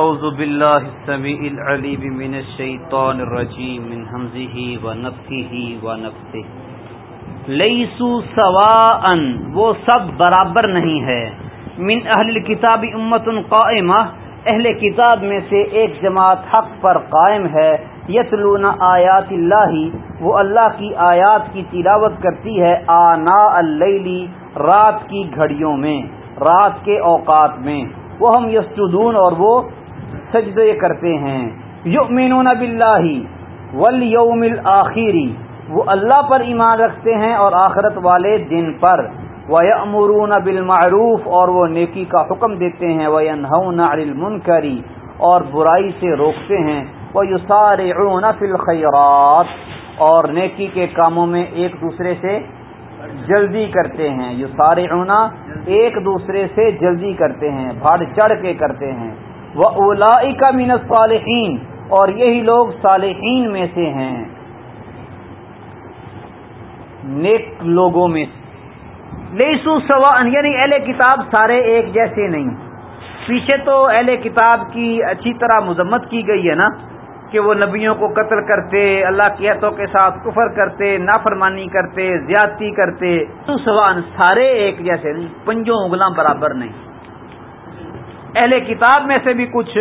اعوذ باللہ السمیع العلیم من الشیطان الرجیم من حمزه ونفخه ونفثه لیسو سواء، وہ سب برابر نہیں ہے. من اہل الكتاب امت قائمہ، اہل کتاب میں سے ایک جماعت حق پر قائم ہے. یتلون آیات اللہ، وہ اللہ کی آیات کی تلاوت کرتی ہے آنا اللیلی رات کی گھڑیوں میں، رات کے اوقات میں. وہ ہم یسجدون اور وہ سجدے کرتے ہیں۔ یؤمنون باللہ والیوم الاخری وہ اللہ پر ایمان رکھتے ہیں اور آخرت والے دن پر۔ وَيَأْمُرُونَ بِالْمَعْرُوفِ اور وہ نیکی کا حکم دیتے ہیں۔ وَيَنْهَوْنَ عَنِ الْمُنْكَرِ اور برائی سے روکتے ہیں۔ وَيُسَارِعُونَ فِي الْخَيْرَاتِ۔ اور نیکی کے کاموں میں ایک دوسرے سے جلدی کرتے ہیں۔ یو سارے ایک دوسرے سے جلدی کرتے ہیں۔ بھاڑ چڑھ کے کرتے ہیں۔ وہ اولا کا مینت صالحین اور یہی لوگ صالحین میں سے ہیں۔ نیک لوگوں میں لیسو سوا یعنی اہل کتاب سارے ایک جیسے نہیں۔ پیچھے تو اہل کتاب کی اچھی طرح مذمت کی گئی ہے نا، کہ وہ نبیوں کو قتل کرتے، اللہ کی حتوں کے ساتھ کفر کرتے، نافرمانی کرتے، زیادتی کرتے۔ سوان سارے ایک جیسے نہیں، پنجوں اگلا برابر نہیں۔ اہل کتاب میں سے بھی کچھ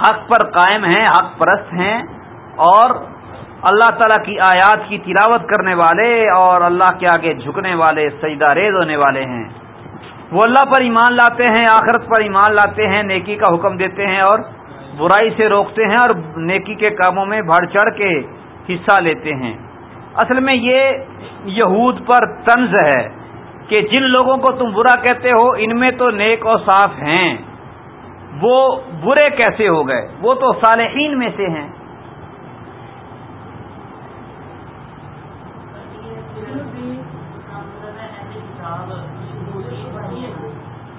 حق پر قائم ہیں، حق پرست ہیں اور اللہ تعالی کی آیات کی تلاوت کرنے والے اور اللہ کے آگے جھکنے والے، سجدہ ریز ہونے والے ہیں۔ وہ اللہ پر ایمان لاتے ہیں، آخرت پر ایمان لاتے ہیں، نیکی کا حکم دیتے ہیں اور برائی سے روکتے ہیں اور نیکی کے کاموں میں بڑھ چڑھ کے حصہ لیتے ہیں۔ اصل میں یہ یہود پر طنز ہے۔ کہ جن لوگوں کو تم برا کہتے ہو، ان میں تو نیک اور صاف ہیں۔ وہ برے کیسے ہو گئے؟ وہ تو صالحین میں سے ہیں۔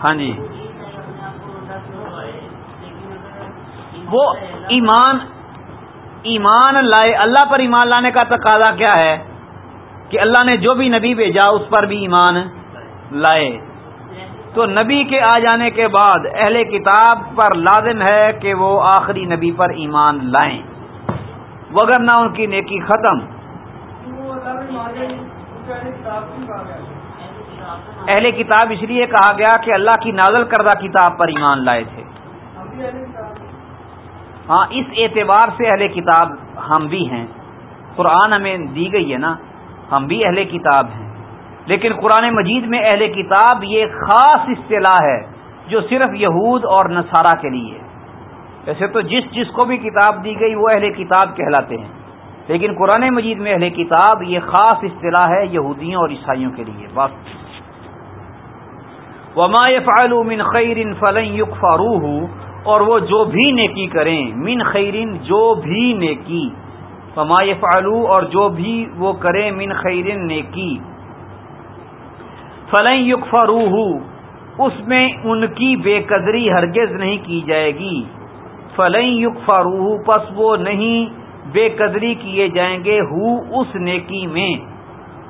ہاں جی۔ وہ ایمان ایمان لائے، اللہ پر ایمان لانے کا تقاضا کیا ہے؟ کہ اللہ نے جو بھی نبی بھیجا اس پر بھی ایمان لائے۔ تو نبی کے آ جانے کے بعد اہل کتاب پر لازم ہے کہ وہ آخری نبی پر ایمان لائیں۔ وگر نہ ان کی نیکی ختم۔ اہل کتاب اس لیے کہا گیا کہ اللہ کی نازل کردہ کتاب پر ایمان لائے تھے۔ ہاں اس اعتبار سے اہل کتاب ہم بھی ہیں۔ قرآن ہمیں دی گئی ہے نا۔ ہم بھی اہل کتاب ہیں۔ لیکن قرآن مجید میں اہل کتاب یہ خاص اصطلاح ہے جو صرف یہود اور نصارہ کے لیے۔ ویسے تو جس جس کو بھی کتاب دی گئی وہ اہل کتاب کہلاتے ہیں۔ لیکن قرآن مجید میں اہل کتاب یہ خاص اصطلاح ہے یہودیوں اور عیسائیوں کے لیے۔ بس۔ وما من خیر فلن یکفروہ اور وہ جو بھی نیکی کریں، من خیرین جو بھی نیکی۔ فما فعلو اور جو بھی وہ کریں من خیرن نیکی۔ فلن یق اس میں ان کی بے قدری ہرگز نہیں کی جائے گی۔ فلن یق پس وہ نہیں بے قدری کیے جائیں گے ہو اس نیکی میں۔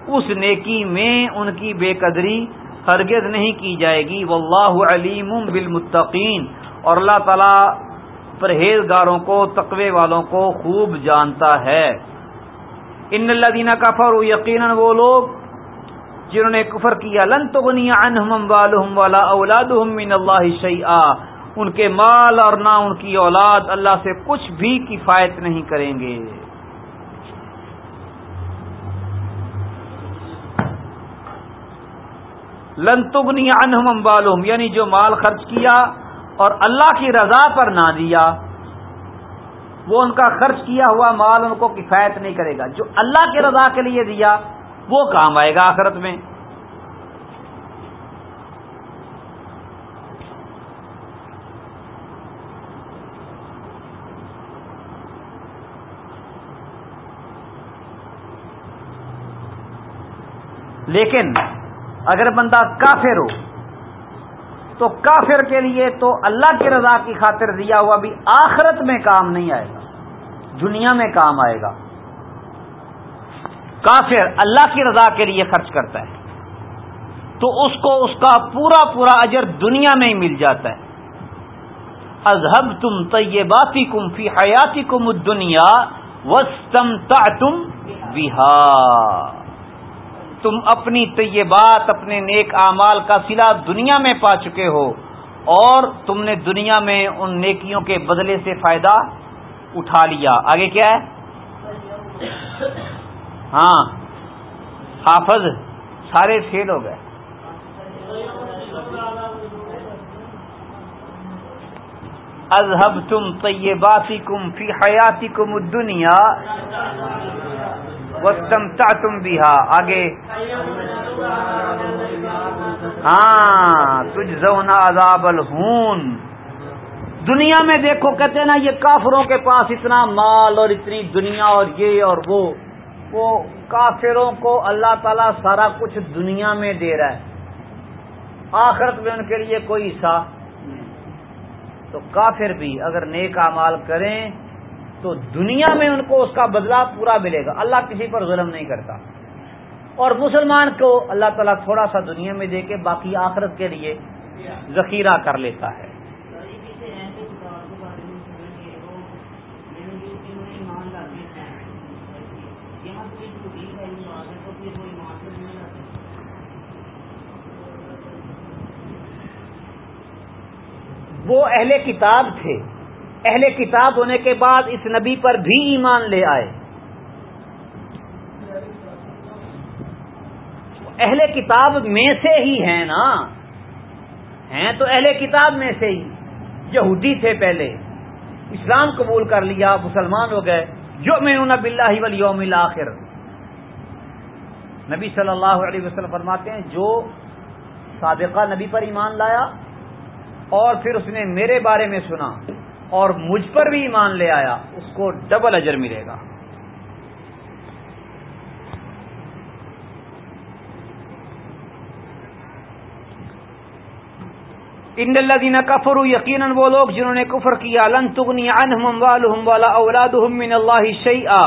اس نیکی میں ان کی بے قدری ہرگز نہیں کی جائے گی۔ واللہ علیم بالمتقین اور اللہ تعالی پرہیزگاروں کو، تقوی والوں کو خوب جانتا ہے۔ ان اللہ دینا کفر یقیناً وہ لوگ جنہوں نے کفر کیا، لن تو والا اولاد من اللہ شعیٰ ان کے مال اور نہ ان کی اولاد اللہ سے کچھ بھی کفایت نہیں کریں گے۔ لن تغنی عنہم اموالہم یعنی جو مال خرچ کیا اور اللہ کی رضا پر نہ دیا، وہ ان کا خرچ کیا ہوا مال ان کو کفایت نہیں کرے گا۔ جو اللہ کی رضا کے لیے دیا، وہ کام آئے گا آخرت میں۔ لیکن اگر بندہ کافر ہو تو کافر کے لیے تو اللہ کی رضا کی خاطر دیا ہوا بھی آخرت میں کام نہیں آئے گا، دنیا میں کام آئے گا۔ کافر اللہ کی رضا کے لیے خرچ کرتا ہے۔ تو اس کو اس کا پورا پورا اجر دنیا میں ہی مل جاتا ہے۔ اذہب تم طیباتی کم فی حیاتی کم دنیا وسطم تم بہار تم اپنی طیبات، اپنے نیک اعمال کا سلا دنیا میں پا چکے ہو اور تم نے دنیا میں ان نیکیوں کے بدلے سے فائدہ اٹھا لیا۔ آگے کیا ہے؟ ہاں۔ حافظ، سارے فیل ہو گئے۔ اذہب تم طیباتی کم فی حیاتی کم دنیا وسطم تم بھی آگے۔ ہاں تجھ زونا عذاب الہون۔ دنیا میں دیکھو، کہتے ہیں نا، یہ کافروں کے پاس اتنا مال اور اتنی دنیا اور یہ اور وہ۔ وہ کافروں کو اللہ تعالیٰ سارا کچھ دنیا میں دے رہا ہے۔ آخرت میں ان کے لیے کوئی حصہ تو کافر بھی اگر نیک امال کریں تو دنیا میں ان کو اس کا بدلہ پورا ملے گا۔ اللہ کسی پر ظلم نہیں کرتا۔ اور مسلمان کو اللہ تعالیٰ تھوڑا سا دنیا میں دے کے باقی آخرت کے لیے ذخیرہ کر لیتا ہے۔ وہ اہل کتاب تھے۔ اہل کتاب ہونے کے بعد اس نبی پر بھی ایمان لے آئے۔ اہل کتاب میں سے ہی ہیں نا۔ ہیں تو اہل کتاب میں سے ہی۔ یہودی تھے پہلے۔ اسلام قبول کر لیا، مسلمان ہو گئے۔ جو میں نب اللہ ولیوم آخر نبی صلی اللہ علیہ وسلم فرماتے ہیں، جو سابقہ نبی پر ایمان لایا اور پھر اس نے میرے بارے میں سنا۔ اور مجھ پر بھی ایمان لے آیا، اس کو ڈبل اجر ملے گا۔ ان اللہ دینا کفر یقیناً وہ لوگ جنہوں نے کفر کیا، لن تغنی عنہم والہم والا اولادہم من اللہ شیئا۔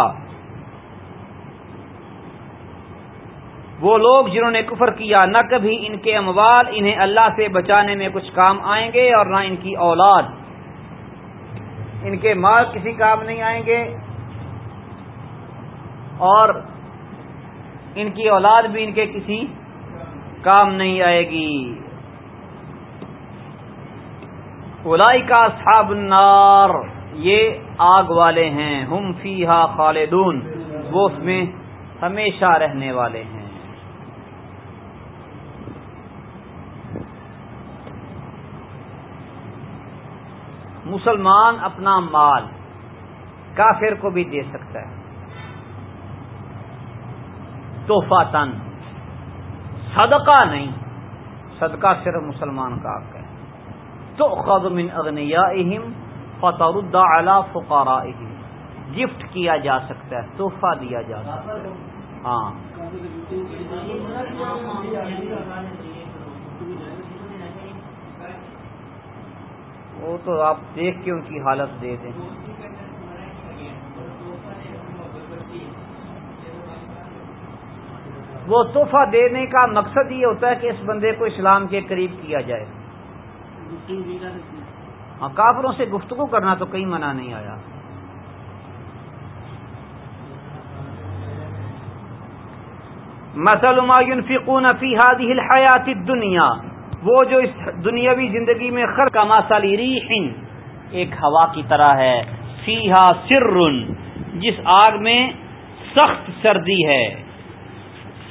وہ لوگ جنہوں نے کفر کیا، نہ کبھی ان کے اموال انہیں اللہ سے بچانے میں کچھ کام آئیں گے اور نہ ان کی اولاد۔ ان کے مال کسی کام نہیں آئیں گے اور ان کی اولاد بھی ان کے کسی کام نہیں آئے گی۔ الائی کا صاب النار، یہ آگ والے ہیں، ہم فی خالدون، وہ اس میں ہمیشہ رہنے والے ہیں۔ مسلمان اپنا مال کافر کو بھی دے سکتا ہے۔ توحفہ تن صدقہ نہیں۔ صدقہ صرف مسلمان کا حق ہے۔ تو خد من اغنیا اہم فتح اعلی فقارا گفٹ کیا جا سکتا ہے، تحفہ دیا جا سکتا ہے۔ ہاں۔ وہ تو آپ دیکھ کے ان کی حالت دے دیں۔ وہ تحفہ دینے کا مقصد یہ ہوتا ہے کہ اس بندے کو اسلام کے قریب کیا جائے۔ ہاں کافروں سے گفتگو کرنا تو کہیں منع نہیں آیا۔ مسل فکون فی هذه الحیات دنیا وہ جو اس دنیاوی زندگی میں خر کا ماسالی ریحن، ایک ہوا کی طرح ہے۔ فیحا سر، جس آگ میں سخت سردی ہے۔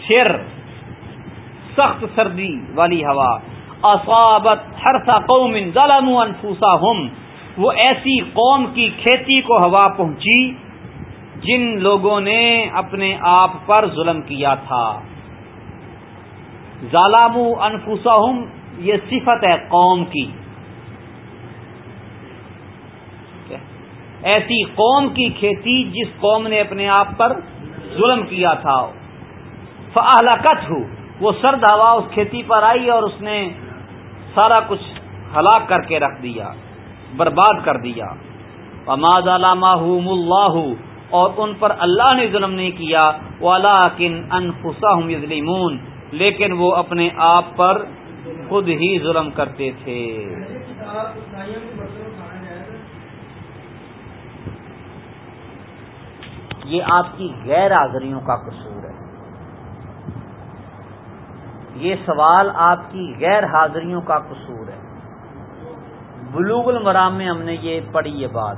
سر، سخت سردی والی ہوا۔ اصابت ہر سا قوم ظلم انفوسا وہ ایسی قوم کی کھیتی کو ہوا پہنچی، جن لوگوں نے اپنے آپ پر ظلم کیا تھا۔ ظالم انفوسا یہ صفت ہے قوم کی۔ ایسی قوم کی کھیتی جس قوم نے اپنے آپ پر ظلم کیا تھا۔ فلاکت ہو وہ سرد ہوا اس کھیتی پر آئی اور اس نے سارا کچھ ہلاک کر کے رکھ دیا، برباد کر دیا۔ ماض علامہ اللہ اور ان پر اللہ نے ظلم نہیں کیا۔ وہ کن انفسا ہوں لیکن وہ اپنے آپ پر خود ہی ظلم کرتے تھے۔ یہ آپ کی غیر حاضریوں کا قصور ہے۔ یہ سوال آپ کی غیر حاضریوں کا قصور ہے۔ بلوغ المرام میں ہم نے یہ پڑھی یہ بات۔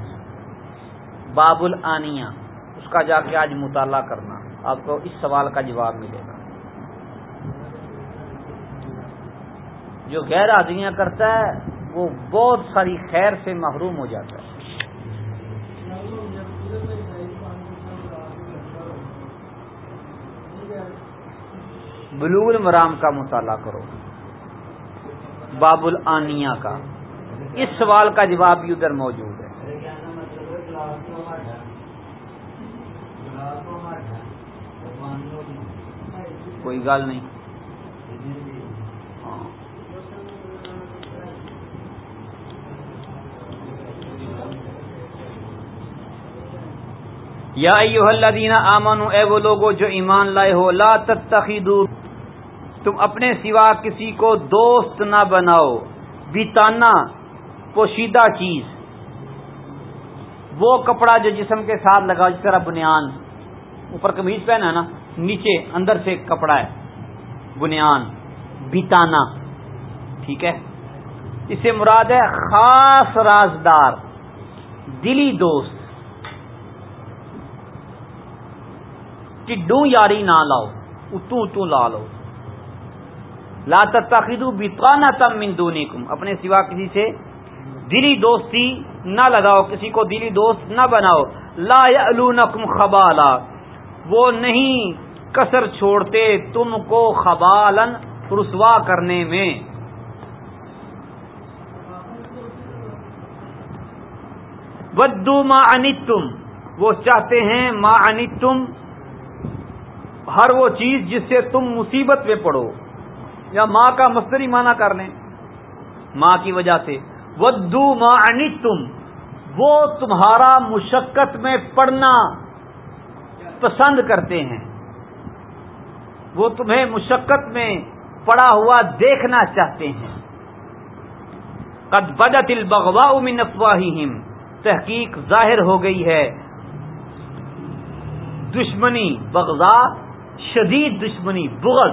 باب العانیہ اس کا جا کے آج مطالعہ کرنا۔ آپ کو اس سوال کا جواب ملے گا۔ جو غیر حاضریاں کرتا ہے، وہ بہت ساری خیر سے محروم ہو جاتا ہے۔ بلوغ المرام کا مطالعہ کرو۔ باب الانیہ کا۔ اس سوال کا جواب بھی ادھر موجود ہے۔ کوئی گل نہیں۔ یا ایوہ الذین آمنو، اے وہ لوگو جو ایمان لائے ہو، لا تتخذو، تم اپنے سوا کسی کو دوست نہ بناؤ بیتانا پوشیدہ چیز۔ وہ کپڑا جو جسم کے ساتھ لگا جس طرح بنیان، اوپر کمیز پہنا ہے نا، نیچے، اندر سے کپڑا ہے، بنیان بیتانا ٹھیک ہے؟ اس سے مراد ہے خاص رازدار، دلی دوست۔ ٹڈو یاری نہ لاؤ اتو اتو لا لو۔ لا تخدو بتوانا تم مندونی کم اپنے سوا کسی سے دلی دوستی نہ لگاؤ، کسی کو دلی دوست نہ بناؤ۔ لا یلونکم خبالا۔ وہ نہیں کسر چھوڑتے تم کو خبالن رسوا کرنے میں۔ ودو ما انتم وہ چاہتے ہیں ما انتم ہر وہ چیز جس سے تم مصیبت میں پڑو یا ماں کا مستری مانا کر لیں۔ ماں کی وجہ سے۔ ودو ماں تم وہ تمہارا مشقت میں پڑنا پسند کرتے ہیں۔ وہ تمہیں مشقت میں پڑا ہوا دیکھنا چاہتے ہیں۔ قد بدت البغوا من افواہہم تحقیق ظاہر ہو گئی ہے۔ دشمنی بغضا شدید دشمنی، بغض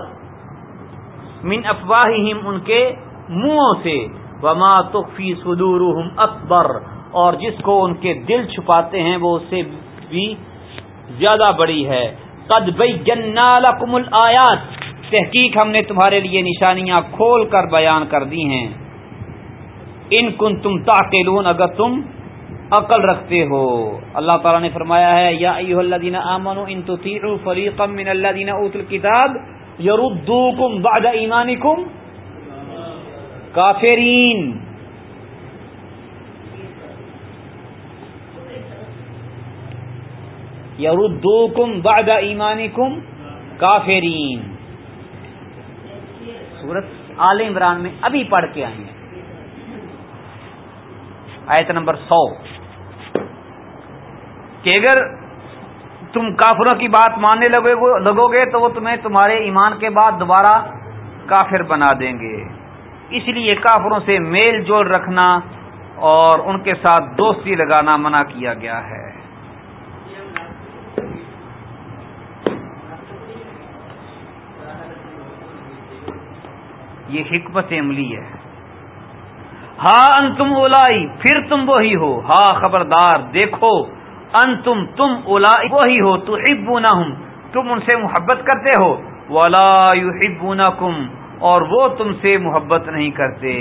من افواہہم ان کے منہوں سے۔ وما تخفی صدورہم اکبر اور جس کو ان کے دل چھپاتے ہیں، وہ اس سے بھی زیادہ بڑی ہے۔ قد بینا لکم الآیات تحقیق ہم نے تمہارے لیے نشانیاں کھول کر بیان کر دی ہیں۔ ان کن تم تاقلون اگر تم عقل رکھتے ہو۔ اللہ تعالیٰ نے فرمایا ہے، یا ایوہ الذین آمنوا ان تطیعوا فریقا من الذین اوتوا الكتاب یردوکم بعد ایمانکم کافرین۔ یردوکم بعد ایمانکم کافرین۔ سورت آل عمران میں ابھی پڑھ کے آئیں گے۔ آیت نمبر سو۔ کہ اگر تم کافروں کی بات ماننے لگو گے تو وہ تمہیں تمہارے ایمان کے بعد دوبارہ کافر بنا دیں گے۔ اس لیے کافروں سے میل جول رکھنا اور ان کے ساتھ دوستی لگانا منع کیا گیا ہے۔ یہ حکمت عملی ہے۔ ہاں ان تم اولائی، پھر تم وہی ہو۔ ہاں خبردار، دیکھو۔ ان تم تم اولا وہی ہو تو تم ان سے محبت کرتے ہو، ولا کم اور وہ تم سے محبت نہیں کرتے۔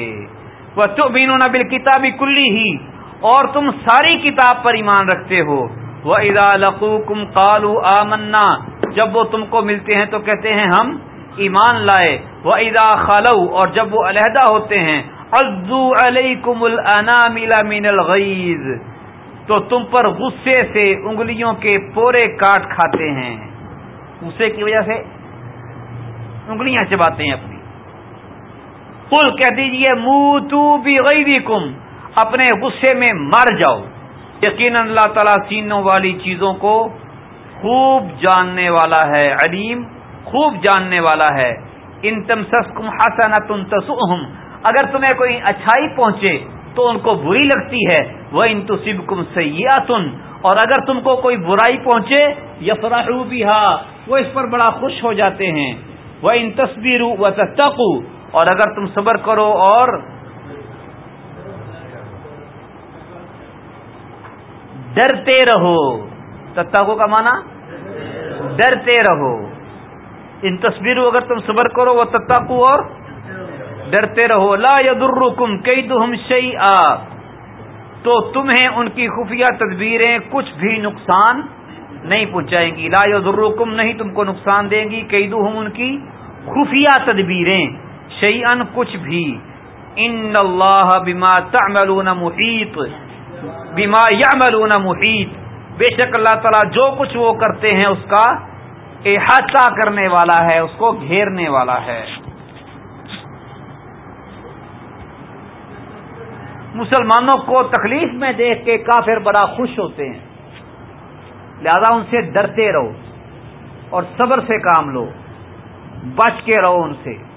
وہ تو بین کلی ہی اور تم ساری کتاب پر ایمان رکھتے ہو۔ وہ ادا لقو کم کالو آمنا، جب وہ تم کو ملتے ہیں تو کہتے ہیں ہم ایمان لائے۔ وہ ادا خالو اور جب وہ علیحدہ ہوتے ہیں ازو علیکم الانامل من الغیظ تو تم پر غصے سے انگلیوں کے پورے کاٹ کھاتے ہیں۔ غصے کی وجہ سے انگلیاں چباتے ہیں اپنی۔ پل کہہ دیجیے منہ تو بھی کم اپنے غصے میں مر جاؤ۔ یقین اللہ تعالی سینوں والی چیزوں کو خوب جاننے والا ہے، علیم، خوب جاننے والا ہے۔ ان تم سس کم ہاسا تم اگر تمہیں کوئی اچھائی پہنچے تو ان کو بری لگتی ہے۔ وہ ان تو سب کم اور اگر تم کو کوئی برائی پہنچے یا فراہو بھی وہ اس پر بڑا خوش ہو جاتے ہیں۔ وہ ان تصویروں و اور اگر تم صبر کرو اور ڈرتے رہو۔ تتاقو کا معنی؟ ڈرتے رہو۔ ان تصویروں اگر تم صبر کرو وہ تتاقو اور ڈرتے رہو۔ لا یدرکم کئی دہم شعی تو تمہیں ان کی خفیہ تدبیریں کچھ بھی نقصان نہیں پہنچائیں گی۔ لا یدرکم نہیں تم کو نقصان دیں گی۔ کئی دہم ان کی خفیہ تدبیریں۔ شعی کچھ بھی۔ ان اللہ بما تعملون محیط۔ بیما یا محیط۔ بے شک اللہ تعالیٰ جو کچھ وہ کرتے ہیں اس کا احاطہ کرنے والا ہے، اس کو گھیرنے والا ہے۔ مسلمانوں کو تکلیف میں دیکھ کے کافر بڑا خوش ہوتے ہیں۔ لہذا ان سے ڈرتے رہو اور صبر سے کام لو، بچ کے رہو ان سے۔